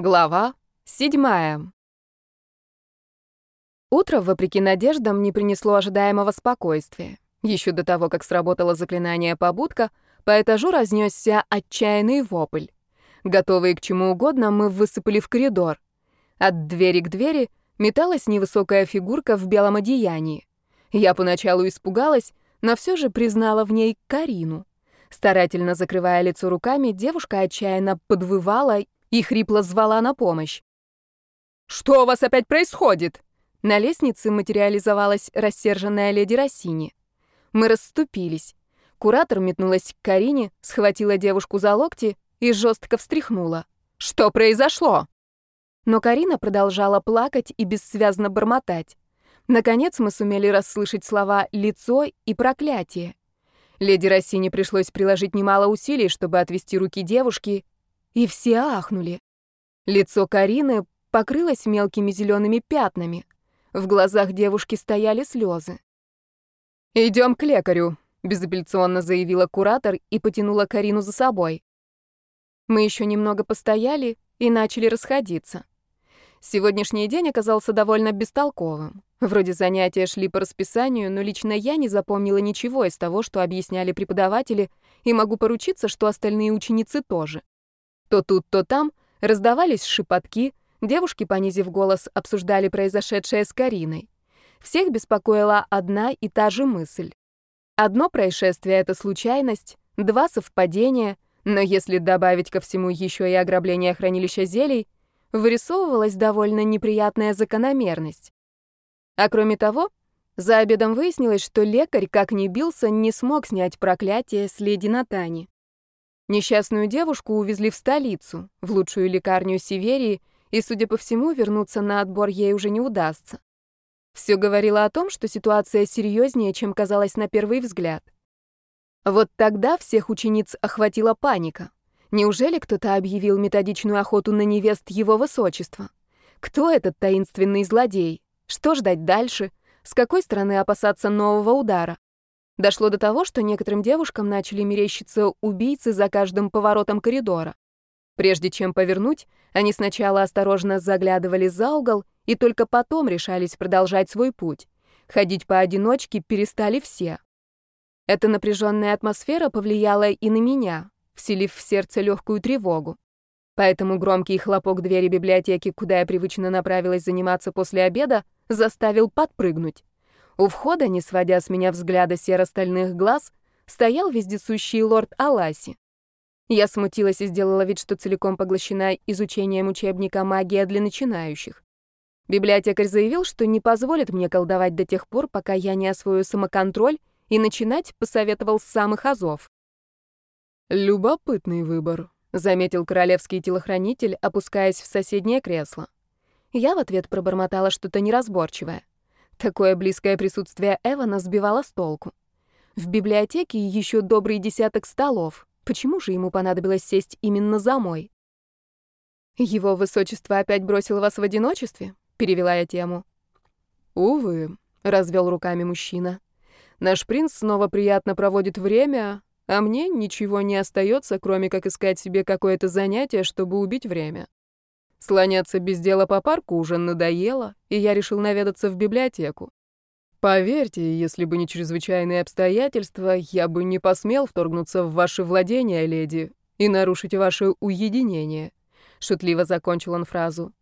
Глава седьмая. Утро, вопреки надеждам, не принесло ожидаемого спокойствия. Еще до того, как сработало заклинание побудка, по этажу разнесся отчаянный вопль. Готовые к чему угодно, мы высыпали в коридор. От двери к двери металась невысокая фигурка в белом одеянии. Я поначалу испугалась, но все же признала в ней Карину. Старательно закрывая лицо руками, девушка отчаянно подвывала и хрипло звала на помощь. «Что у вас опять происходит?» На лестнице материализовалась рассерженная леди Рассини. Мы расступились. Куратор метнулась к Карине, схватила девушку за локти и жестко встряхнула. «Что произошло?» Но Карина продолжала плакать и бессвязно бормотать. Наконец мы сумели расслышать слова «лицо» и «проклятие». Леди Рассини пришлось приложить немало усилий, чтобы отвести руки девушки и все ахнули. Лицо Карины покрылось мелкими зелеными пятнами. В глазах девушки стояли слезы. «Идем к лекарю», — безапелляционно заявила куратор и потянула Карину за собой. Мы еще немного постояли и начали расходиться. Сегодняшний день оказался довольно бестолковым. Вроде занятия шли по расписанию, но лично я не запомнила ничего из того, что объясняли преподаватели, и могу поручиться, что остальные ученицы тоже. То тут, то там раздавались шепотки, девушки, понизив голос, обсуждали произошедшее с Кариной. Всех беспокоила одна и та же мысль. Одно происшествие — это случайность, два — совпадения, но если добавить ко всему еще и ограбление хранилища зелий, вырисовывалась довольно неприятная закономерность. А кроме того, за обедом выяснилось, что лекарь, как ни бился, не смог снять проклятие с леди Натани. Несчастную девушку увезли в столицу, в лучшую лекарню Северии, и, судя по всему, вернуться на отбор ей уже не удастся. Все говорило о том, что ситуация серьезнее, чем казалось на первый взгляд. Вот тогда всех учениц охватила паника. Неужели кто-то объявил методичную охоту на невест его высочества? Кто этот таинственный злодей? Что ждать дальше? С какой стороны опасаться нового удара? Дошло до того, что некоторым девушкам начали мерещиться убийцы за каждым поворотом коридора. Прежде чем повернуть, они сначала осторожно заглядывали за угол и только потом решались продолжать свой путь. Ходить поодиночке перестали все. Эта напряженная атмосфера повлияла и на меня, вселив в сердце легкую тревогу. Поэтому громкий хлопок двери библиотеки, куда я привычно направилась заниматься после обеда, заставил подпрыгнуть. У входа, не сводя с меня взгляда серо-стальных глаз, стоял вездесущий лорд Аласи. Я смутилась и сделала вид, что целиком поглощена изучением учебника «Магия для начинающих». Библиотекарь заявил, что не позволит мне колдовать до тех пор, пока я не освою самоконтроль, и начинать посоветовал с самых азов. «Любопытный выбор», — заметил королевский телохранитель, опускаясь в соседнее кресло. Я в ответ пробормотала что-то неразборчивое. Такое близкое присутствие Эвана сбивало с толку. В библиотеке еще добрый десяток столов. Почему же ему понадобилось сесть именно за мой? «Его высочество опять бросил вас в одиночестве?» — перевела я тему. «Увы», — развел руками мужчина. «Наш принц снова приятно проводит время, а мне ничего не остается, кроме как искать себе какое-то занятие, чтобы убить время. Слоняться без дела по парку уже надоело, и я решил наведаться в библиотеку. Поверьте, если бы не чрезвычайные обстоятельства, я бы не посмел вторгнуться в ваши владения, леди, и нарушить ваше уединение. Шутливо закончил он фразу.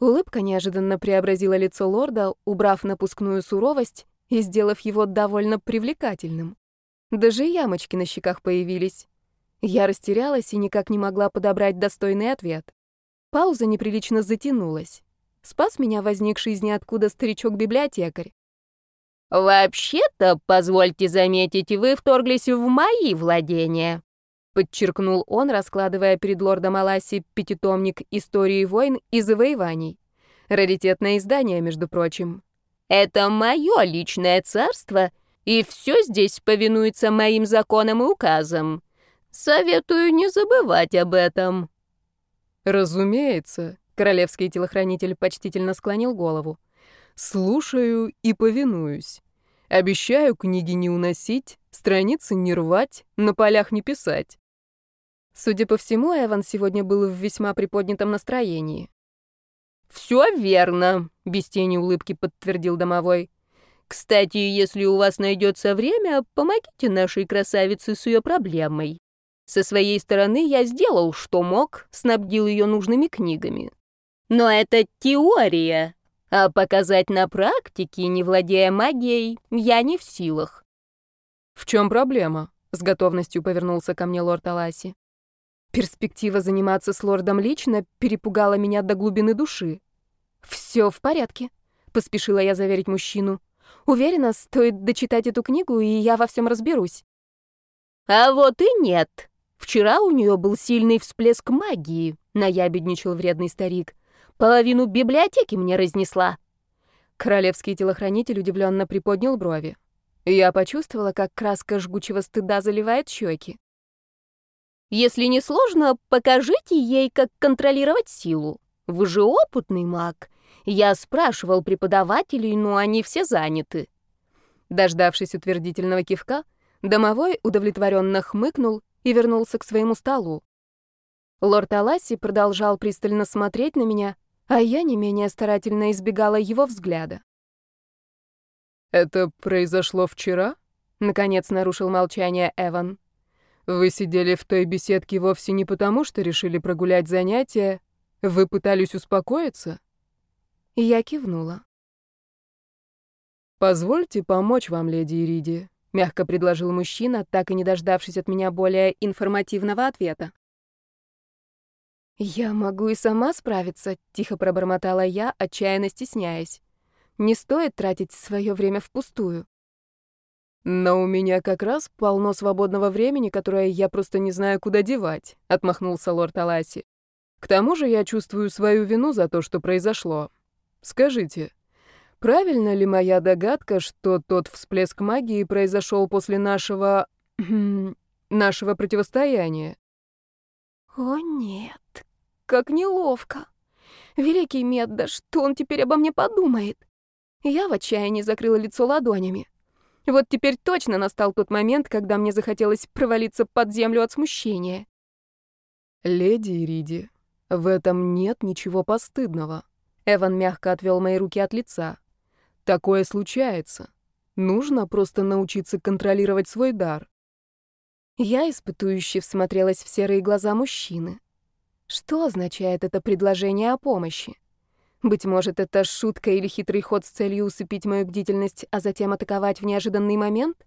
Улыбка неожиданно преобразила лицо лорда, убрав напускную суровость и сделав его довольно привлекательным. Даже ямочки на щеках появились. Я растерялась и никак не могла подобрать достойный ответ. Пауза неприлично затянулась. Спас меня возникший из ниоткуда старичок-библиотекарь. «Вообще-то, позвольте заметить, вы вторглись в мои владения», подчеркнул он, раскладывая перед лордом Аласи пятитомник истории войн и завоеваний. Раритетное издание, между прочим. «Это мое личное царство, и все здесь повинуется моим законам и указам. Советую не забывать об этом». «Разумеется», — королевский телохранитель почтительно склонил голову. «Слушаю и повинуюсь. Обещаю книги не уносить, страницы не рвать, на полях не писать». Судя по всему, Эван сегодня был в весьма приподнятом настроении. «Все верно», — без тени улыбки подтвердил домовой. «Кстати, если у вас найдется время, помогите нашей красавице с ее проблемой. Со своей стороны я сделал, что мог, снабдил ее нужными книгами. Но это теория, а показать на практике, не владея магией, я не в силах. «В чем проблема?» — с готовностью повернулся ко мне лорд Аласи. Перспектива заниматься с лордом лично перепугала меня до глубины души. «Все в порядке», — поспешила я заверить мужчину. «Уверена, стоит дочитать эту книгу, и я во всем разберусь». «А вот и нет. Вчера у нее был сильный всплеск магии», — наябедничал вредный старик. Половину библиотеки мне разнесла». Королевский телохранитель удивленно приподнял брови. Я почувствовала, как краска жгучего стыда заливает щеки. «Если не сложно, покажите ей, как контролировать силу. Вы же опытный маг. Я спрашивал преподавателей, но они все заняты». Дождавшись утвердительного кивка, домовой удовлетворенно хмыкнул и вернулся к своему столу. Лорд Аласи продолжал пристально смотреть на меня, а я не менее старательно избегала его взгляда. «Это произошло вчера?» — наконец нарушил молчание Эван. «Вы сидели в той беседке вовсе не потому, что решили прогулять занятия. Вы пытались успокоиться?» Я кивнула. «Позвольте помочь вам, леди Ириди», — мягко предложил мужчина, так и не дождавшись от меня более информативного ответа. «Я могу и сама справиться», — тихо пробормотала я, отчаянно стесняясь. «Не стоит тратить свое время впустую». «Но у меня как раз полно свободного времени, которое я просто не знаю, куда девать», — отмахнулся лорд Аласи. «К тому же я чувствую свою вину за то, что произошло. Скажите, правильно ли моя догадка, что тот всплеск магии произошел после нашего... нашего противостояния?» «О нет, как неловко! Великий Медда, что он теперь обо мне подумает?» Я в отчаянии закрыла лицо ладонями. Вот теперь точно настал тот момент, когда мне захотелось провалиться под землю от смущения. «Леди Ириди, в этом нет ничего постыдного». Эван мягко отвел мои руки от лица. «Такое случается. Нужно просто научиться контролировать свой дар. Я испытующе всмотрелась в серые глаза мужчины. Что означает это предложение о помощи? Быть может, это шутка или хитрый ход с целью усыпить мою бдительность, а затем атаковать в неожиданный момент?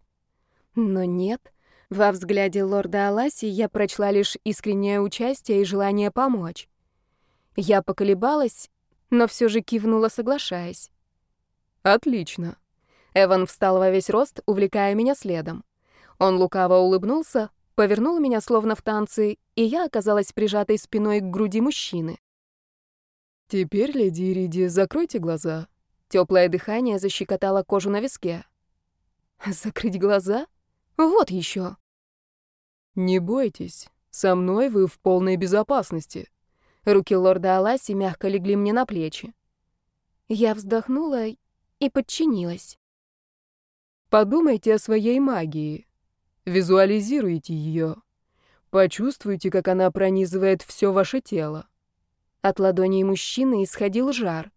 Но нет. Во взгляде лорда Аласи я прочла лишь искреннее участие и желание помочь. Я поколебалась, но все же кивнула, соглашаясь. «Отлично». Эван встал во весь рост, увлекая меня следом. Он лукаво улыбнулся, повернул меня словно в танце, и я оказалась прижатой спиной к груди мужчины. «Теперь, леди Ириди, закройте глаза». Теплое дыхание защекотало кожу на виске. «Закрыть глаза? Вот еще. «Не бойтесь, со мной вы в полной безопасности». Руки лорда Аласи мягко легли мне на плечи. Я вздохнула и подчинилась. «Подумайте о своей магии. Визуализируйте ее. Почувствуйте, как она пронизывает все ваше тело. От ладоней мужчины исходил жар.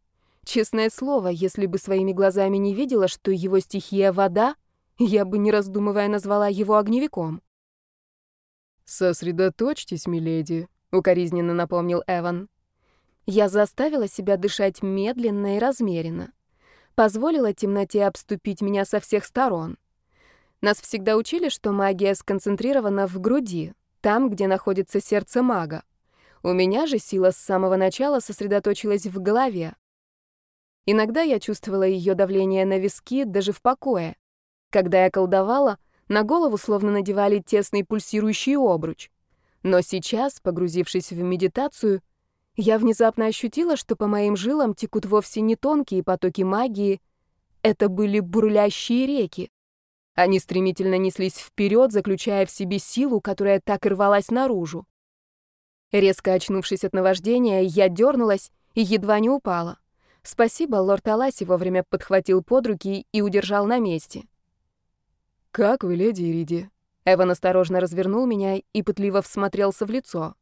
Честное слово, если бы своими глазами не видела, что его стихия — вода, я бы, не раздумывая, назвала его огневиком. «Сосредоточьтесь, миледи», — укоризненно напомнил Эван. Я заставила себя дышать медленно и размеренно. Позволила темноте обступить меня со всех сторон. Нас всегда учили, что магия сконцентрирована в груди, там, где находится сердце мага. У меня же сила с самого начала сосредоточилась в голове. Иногда я чувствовала ее давление на виски даже в покое. Когда я колдовала, на голову словно надевали тесный пульсирующий обруч. Но сейчас, погрузившись в медитацию, я внезапно ощутила, что по моим жилам текут вовсе не тонкие потоки магии, это были бурлящие реки. Они стремительно неслись вперед, заключая в себе силу, которая так рвалась наружу. Резко очнувшись от наваждения, я дернулась и едва не упала. Спасибо, лорд Аласи вовремя подхватил под руки и удержал на месте. «Как вы, леди Ириди?» Эван осторожно развернул меня и пытливо всмотрелся в лицо.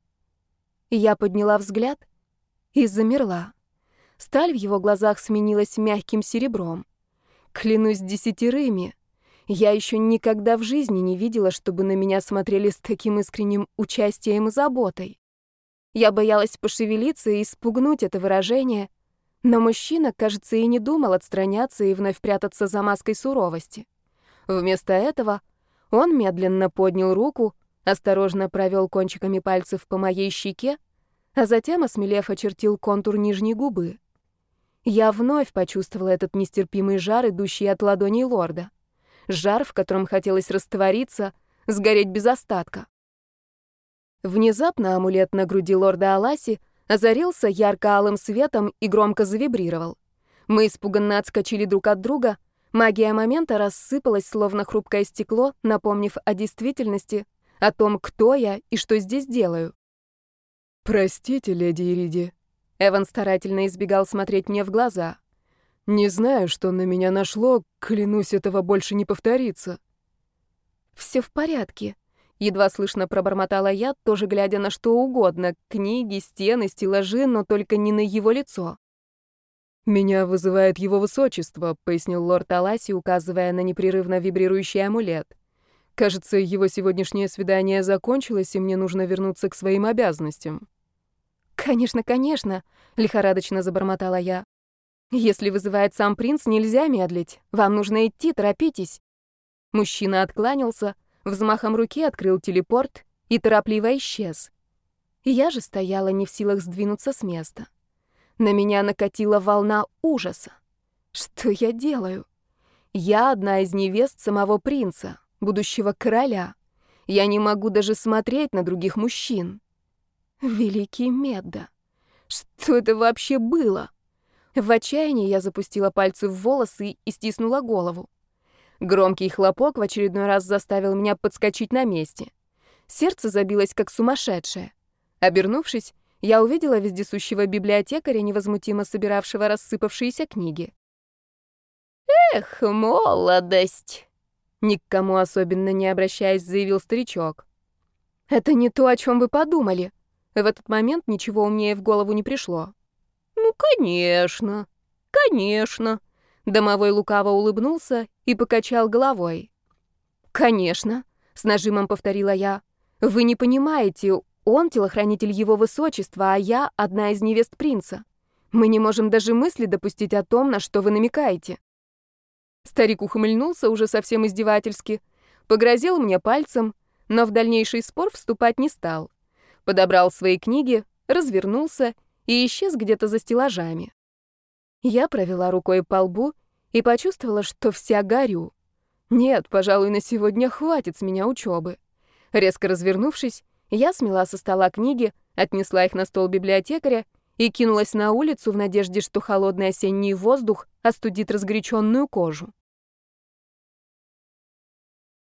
Я подняла взгляд и замерла. Сталь в его глазах сменилась мягким серебром. Клянусь десятерыми, я еще никогда в жизни не видела, чтобы на меня смотрели с таким искренним участием и заботой. Я боялась пошевелиться и спугнуть это выражение, но мужчина, кажется, и не думал отстраняться и вновь прятаться за маской суровости. Вместо этого он медленно поднял руку, осторожно провел кончиками пальцев по моей щеке, а затем, осмелев, очертил контур нижней губы. Я вновь почувствовала этот нестерпимый жар, идущий от ладоней лорда. Жар, в котором хотелось раствориться, сгореть без остатка. Внезапно амулет на груди лорда Аласи озарился ярко-алым светом и громко завибрировал. Мы испуганно отскочили друг от друга, магия момента рассыпалась, словно хрупкое стекло, напомнив о действительности, о том, кто я и что здесь делаю. «Простите, леди Ириди». Эван старательно избегал смотреть мне в глаза. «Не знаю, что на меня нашло, клянусь, этого больше не повторится». «Все в порядке», — едва слышно пробормотала я, тоже глядя на что угодно — книги, стены, стеллажи, но только не на его лицо. «Меня вызывает его высочество», — пояснил лорд Аласи, указывая на непрерывно вибрирующий амулет. «Кажется, его сегодняшнее свидание закончилось, и мне нужно вернуться к своим обязанностям». «Конечно, конечно», — лихорадочно забормотала я. «Если вызывает сам принц, нельзя медлить. Вам нужно идти, торопитесь». Мужчина откланялся, взмахом руки открыл телепорт и торопливо исчез. Я же стояла не в силах сдвинуться с места. На меня накатила волна ужаса. Что я делаю? Я одна из невест самого принца, будущего короля. Я не могу даже смотреть на других мужчин. Великий Медда. Что это вообще было? В отчаянии я запустила пальцы в волосы и стиснула голову. Громкий хлопок в очередной раз заставил меня подскочить на месте. Сердце забилось как сумасшедшее. Обернувшись, я увидела вездесущего библиотекаря, невозмутимо собиравшего рассыпавшиеся книги. «Эх, молодость!» Ни к кому особенно не обращаясь, заявил старичок. «Это не то, о чем вы подумали. В этот момент ничего умнее в голову не пришло. «Ну, конечно, конечно». Домовой лукаво улыбнулся и покачал головой. «Конечно», — с нажимом повторила я. «Вы не понимаете, он телохранитель его высочества, а я одна из невест принца. Мы не можем даже мысли допустить о том, на что вы намекаете». Старик ухмыльнулся уже совсем издевательски, погрозил мне пальцем, но в дальнейший спор вступать не стал подобрал свои книги, развернулся и исчез где-то за стеллажами. Я провела рукой по лбу и почувствовала, что вся горю. Нет, пожалуй, на сегодня хватит с меня учебы. Резко развернувшись, я смела со стола книги, отнесла их на стол библиотекаря и кинулась на улицу в надежде, что холодный осенний воздух остудит разгоряченную кожу.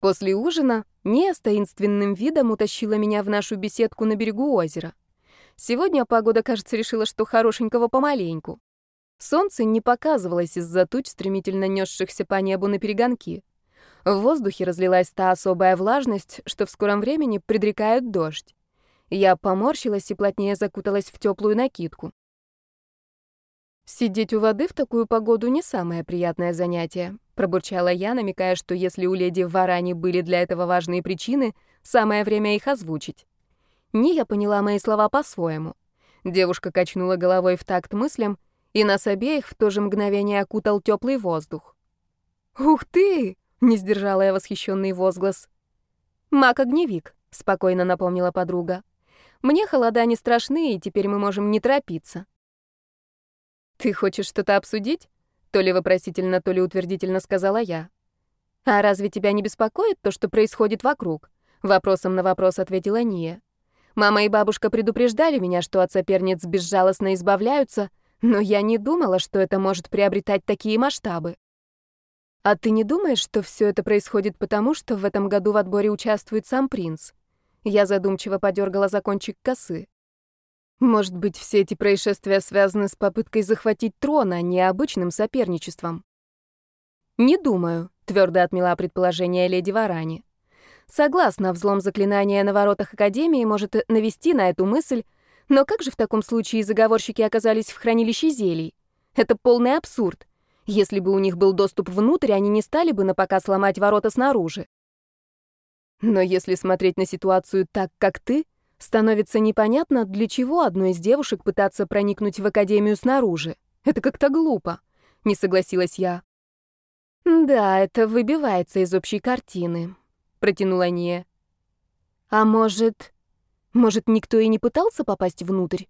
После ужина Ния с таинственным видом утащила меня в нашу беседку на берегу озера. Сегодня погода, кажется, решила, что хорошенького помаленьку. Солнце не показывалось из-за туч, стремительно несшихся по небу на перегонки. В воздухе разлилась та особая влажность, что в скором времени предрекает дождь. Я поморщилась и плотнее закуталась в теплую накидку. Сидеть у воды в такую погоду не самое приятное занятие, пробурчала я, намекая, что если у леди в Варане были для этого важные причины, самое время их озвучить. Ния поняла мои слова по-своему. Девушка качнула головой в такт мыслям, и нас обеих в то же мгновение окутал теплый воздух. «Ух ты!» — не сдержала я восхищенный возглас. «Маг-огневик», — спокойно напомнила подруга. «Мне холода не страшны, и теперь мы можем не торопиться». «Ты хочешь что-то обсудить?» То ли вопросительно, то ли утвердительно сказала я. «А разве тебя не беспокоит то, что происходит вокруг?» Вопросом на вопрос ответила Ния. «Мама и бабушка предупреждали меня, что от соперниц безжалостно избавляются, но я не думала, что это может приобретать такие масштабы». «А ты не думаешь, что все это происходит потому, что в этом году в отборе участвует сам принц?» Я задумчиво подергала за кончик косы. Может быть, все эти происшествия связаны с попыткой захватить трон, а не обычным соперничеством? Не думаю, твердо отмела предположение леди Варани. Согласна, взлом заклинания на воротах Академии может навести на эту мысль, но как же в таком случае заговорщики оказались в хранилище зелий? Это полный абсурд. Если бы у них был доступ внутрь, они не стали бы напоказ ломать ворота снаружи. Но если смотреть на ситуацию так, как ты, становится непонятно, для чего одной из девушек пытаться проникнуть в академию снаружи. Это как-то глупо, не согласилась я. Да, это выбивается из общей картины, протянула Ния. А может, может, никто и не пытался попасть внутрь?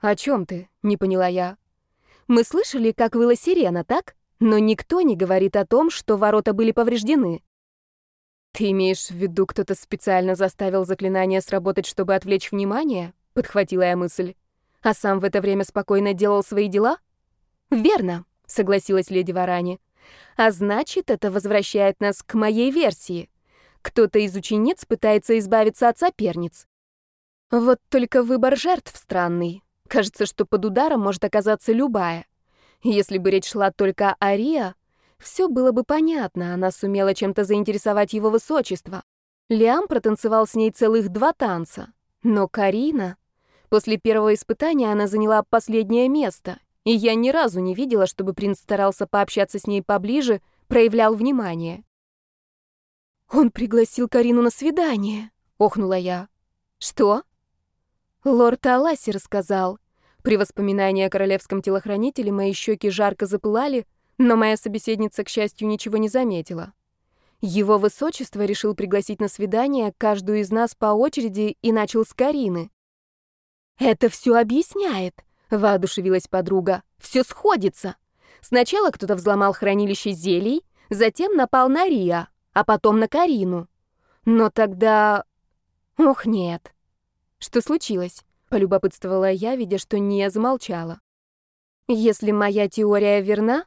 О чем ты? не поняла я. Мы слышали, как выла сирена, так? Но никто не говорит о том, что ворота были повреждены. Ты имеешь в виду, кто-то специально заставил заклинание сработать, чтобы отвлечь внимание? Подхватила я мысль. А сам в это время спокойно делал свои дела? Верно, согласилась леди Варани. А значит, это возвращает нас к моей версии. Кто-то из учениц пытается избавиться от соперниц. Вот только выбор жертв странный. Кажется, что под ударом может оказаться любая. Если бы речь шла только о Риа, все было бы понятно, она сумела чем-то заинтересовать его высочество. Лиам протанцевал с ней целых два танца. Но Карина... После первого испытания она заняла последнее место, и я ни разу не видела, чтобы принц старался пообщаться с ней поближе, проявлял внимание. «Он пригласил Карину на свидание», — охнула я. «Что?» Лорд Аласи рассказал. При воспоминании о королевском телохранителе мои щеки жарко запылали, но моя собеседница, к счастью, ничего не заметила. Его высочество решил пригласить на свидание каждую из нас по очереди и начал с Карины. «Это все объясняет», — воодушевилась подруга. «Все сходится. Сначала кто-то взломал хранилище зелий, затем напал на Риа, а потом на Карину. Но тогда... Ох, нет. Что случилось? Полюбопытствовала я, видя, что Ния замолчала. Если моя теория верна,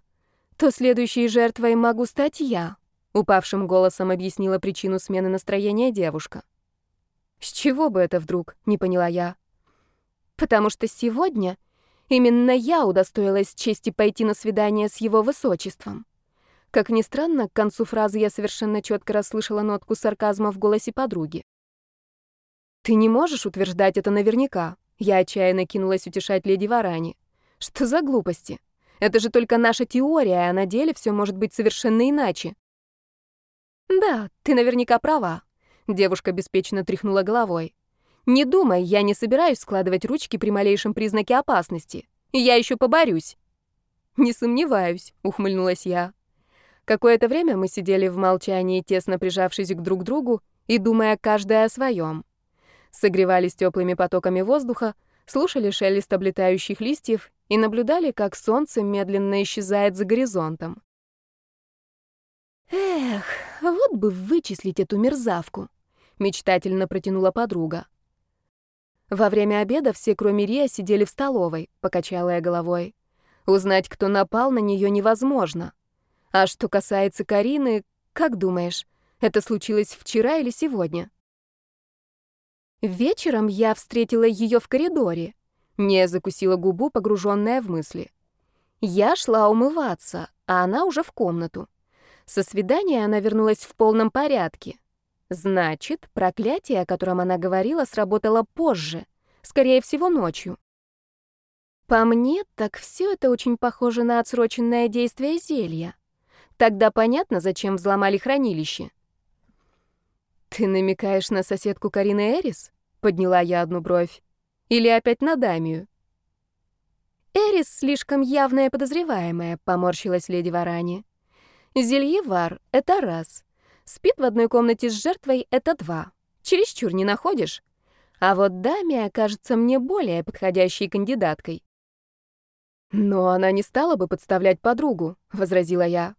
то следующей жертвой могу стать я, упавшим голосом объяснила причину смены настроения девушка. С чего бы это вдруг? не поняла я. Потому что сегодня именно я удостоилась чести пойти на свидание с его высочеством. Как ни странно, к концу фразы я совершенно четко расслышала нотку сарказма в голосе подруги. «Ты не можешь утверждать это наверняка?» Я отчаянно кинулась утешать леди Варани. «Что за глупости? Это же только наша теория, а на деле все может быть совершенно иначе». «Да, ты наверняка права», — девушка беспечно тряхнула головой. «Не думай, я не собираюсь складывать ручки при малейшем признаке опасности. Я еще поборюсь». «Не сомневаюсь», — ухмыльнулась я. Какое-то время мы сидели в молчании, тесно прижавшись к друг другу и думая каждая о своем согревались теплыми потоками воздуха, слушали шелест облетающих листьев и наблюдали, как солнце медленно исчезает за горизонтом. «Эх, вот бы вычислить эту мерзавку», — мечтательно протянула подруга. Во время обеда все, кроме Рия, сидели в столовой, покачала я головой. Узнать, кто напал на нее, невозможно. А что касается Карины, как думаешь, это случилось вчера или сегодня? Вечером я встретила ее в коридоре. Не закусила губу, погруженная в мысли. Я шла умываться, а она уже в комнату. Со свидания она вернулась в полном порядке. Значит, проклятие, о котором она говорила, сработало позже, скорее всего, ночью. По мне, так все это очень похоже на отсроченное действие зелья. Тогда понятно, зачем взломали хранилище. «Ты намекаешь на соседку Карины Эрис?» — подняла я одну бровь. «Или опять на Дамию?» «Эрис слишком явная подозреваемая», — поморщилась леди Варани. «Зельевар — это раз. Спит в одной комнате с жертвой — это два. Чересчур не находишь? А вот Дамия кажется мне более подходящей кандидаткой». «Но она не стала бы подставлять подругу», — возразила я.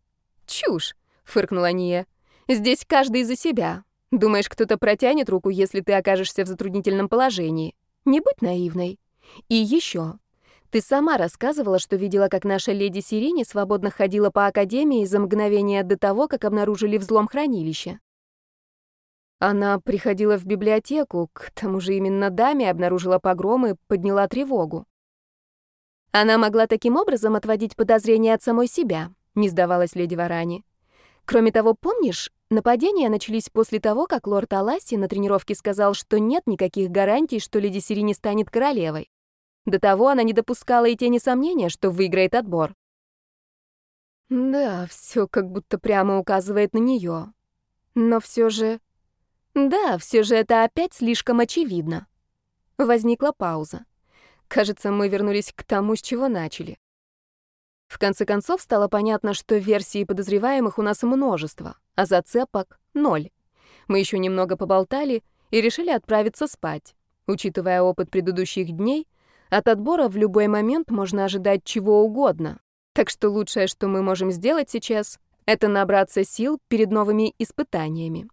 «Чушь», — фыркнула Ния. «Здесь каждый за себя. Думаешь, кто-то протянет руку, если ты окажешься в затруднительном положении? Не будь наивной. И еще. Ты сама рассказывала, что видела, как наша леди Сирени свободно ходила по академии за мгновение до того, как обнаружили взлом хранилища. Она приходила в библиотеку, к тому же именно даме обнаружила погромы, подняла тревогу. Она могла таким образом отводить подозрения от самой себя, не сдавалась леди Варани. Кроме того, помнишь, Нападения начались после того, как лорд Аласси на тренировке сказал, что нет никаких гарантий, что леди Сири не станет королевой. До того она не допускала и тени сомнения, что выиграет отбор. Да, все как будто прямо указывает на нее. Но все же... Да, все же это опять слишком очевидно. Возникла пауза. Кажется, мы вернулись к тому, с чего начали. В конце концов стало понятно, что версий подозреваемых у нас множество, а зацепок — ноль. Мы еще немного поболтали и решили отправиться спать. Учитывая опыт предыдущих дней, от отбора в любой момент можно ожидать чего угодно. Так что лучшее, что мы можем сделать сейчас, это набраться сил перед новыми испытаниями.